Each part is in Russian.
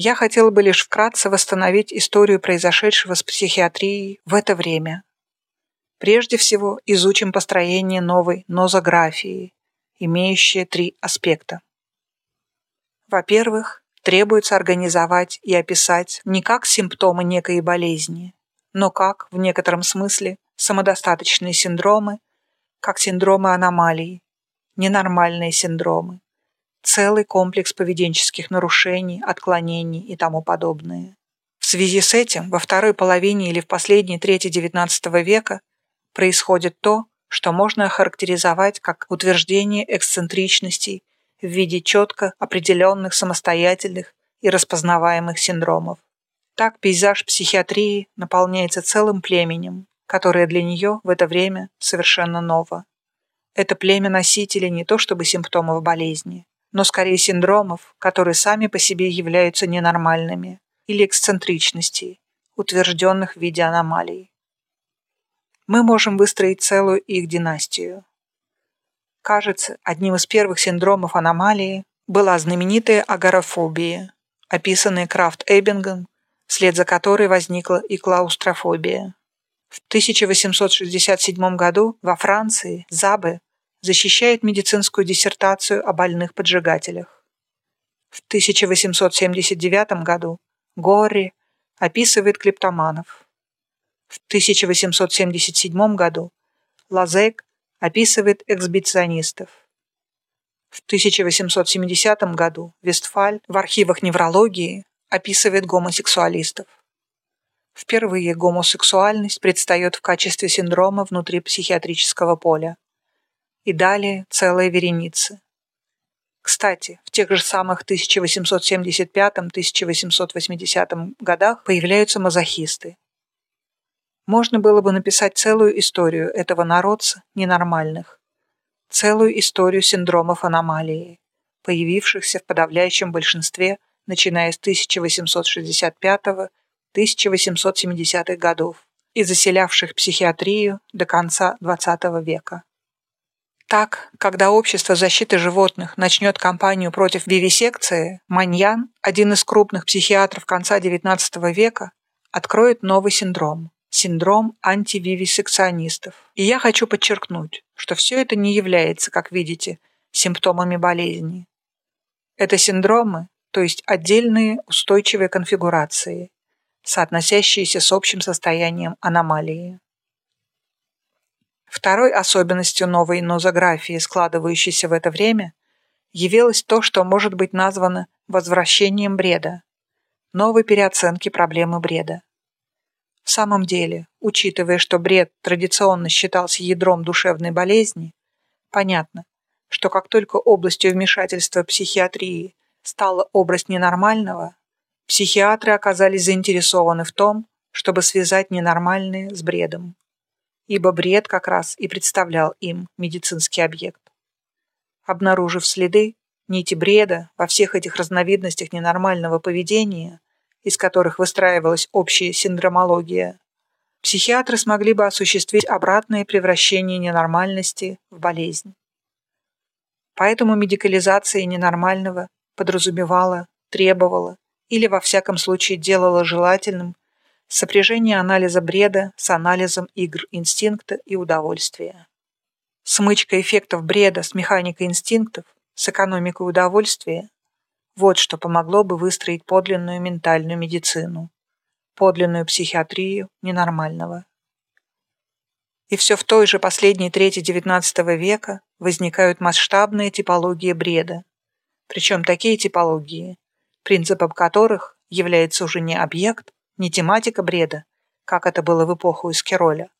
Я хотела бы лишь вкратце восстановить историю произошедшего с психиатрией в это время. Прежде всего, изучим построение новой нозографии, имеющей три аспекта. Во-первых, требуется организовать и описать не как симптомы некой болезни, но как, в некотором смысле, самодостаточные синдромы, как синдромы аномалий, ненормальные синдромы, целый комплекс поведенческих нарушений, отклонений и тому подобное. В связи с этим во второй половине или в последней трети XIX века происходит то, что можно охарактеризовать как утверждение эксцентричностей в виде четко определенных самостоятельных и распознаваемых синдромов. Так пейзаж психиатрии наполняется целым племенем, которое для нее в это время совершенно ново. Это племя носителей не то чтобы симптомов болезни, но скорее синдромов, которые сами по себе являются ненормальными, или эксцентричностей, утвержденных в виде аномалий. Мы можем выстроить целую их династию. Кажется, одним из первых синдромов аномалии была знаменитая агорафобия, описанная Крафт Эббингом, вслед за которой возникла и клаустрофобия. В 1867 году во Франции Забе защищает медицинскую диссертацию о больных поджигателях. В 1879 году Горри описывает клептоманов. В 1877 году Лазек описывает эксбиционистов. В 1870 году Вестфаль в архивах неврологии описывает гомосексуалистов. Впервые гомосексуальность предстает в качестве синдрома внутри психиатрического поля и далее целая вереница. Кстати, в тех же самых 1875-1880 годах появляются мазохисты. Можно было бы написать целую историю этого народца ненормальных, целую историю синдромов аномалии, появившихся в подавляющем большинстве, начиная с 1865-1870-х годов и заселявших психиатрию до конца XX века. Так, когда общество защиты животных начнет кампанию против вивисекции, Маньян, один из крупных психиатров конца XIX века, откроет новый синдром – синдром антививисекционистов. И я хочу подчеркнуть, что все это не является, как видите, симптомами болезни. Это синдромы, то есть отдельные устойчивые конфигурации, соотносящиеся с общим состоянием аномалии. Второй особенностью новой нозографии, складывающейся в это время, явилось то, что может быть названо возвращением бреда, новой переоценки проблемы бреда. В самом деле, учитывая, что бред традиционно считался ядром душевной болезни, понятно, что как только областью вмешательства психиатрии стала область ненормального, психиатры оказались заинтересованы в том, чтобы связать ненормальное с бредом ибо бред как раз и представлял им медицинский объект. Обнаружив следы, нити бреда во всех этих разновидностях ненормального поведения, из которых выстраивалась общая синдромология, психиатры смогли бы осуществить обратное превращение ненормальности в болезнь. Поэтому медикализация ненормального подразумевала, требовала или во всяком случае делала желательным Сопряжение анализа бреда с анализом игр инстинкта и удовольствия. Смычка эффектов бреда с механикой инстинктов, с экономикой удовольствия – вот что помогло бы выстроить подлинную ментальную медицину, подлинную психиатрию ненормального. И все в той же последней трети XIX века возникают масштабные типологии бреда, причем такие типологии, принципом которых является уже не объект, не тематика бреда, как это было в эпоху Искероля,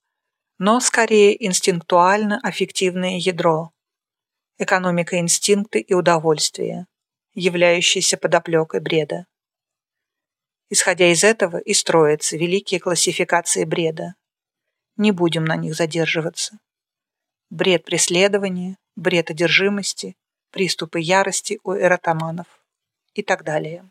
но скорее инстинктуально-аффективное ядро, экономика инстинкты и удовольствия, являющаяся подоплекой бреда. Исходя из этого и строятся великие классификации бреда. Не будем на них задерживаться. Бред преследования, бред одержимости, приступы ярости у эротоманов и так далее.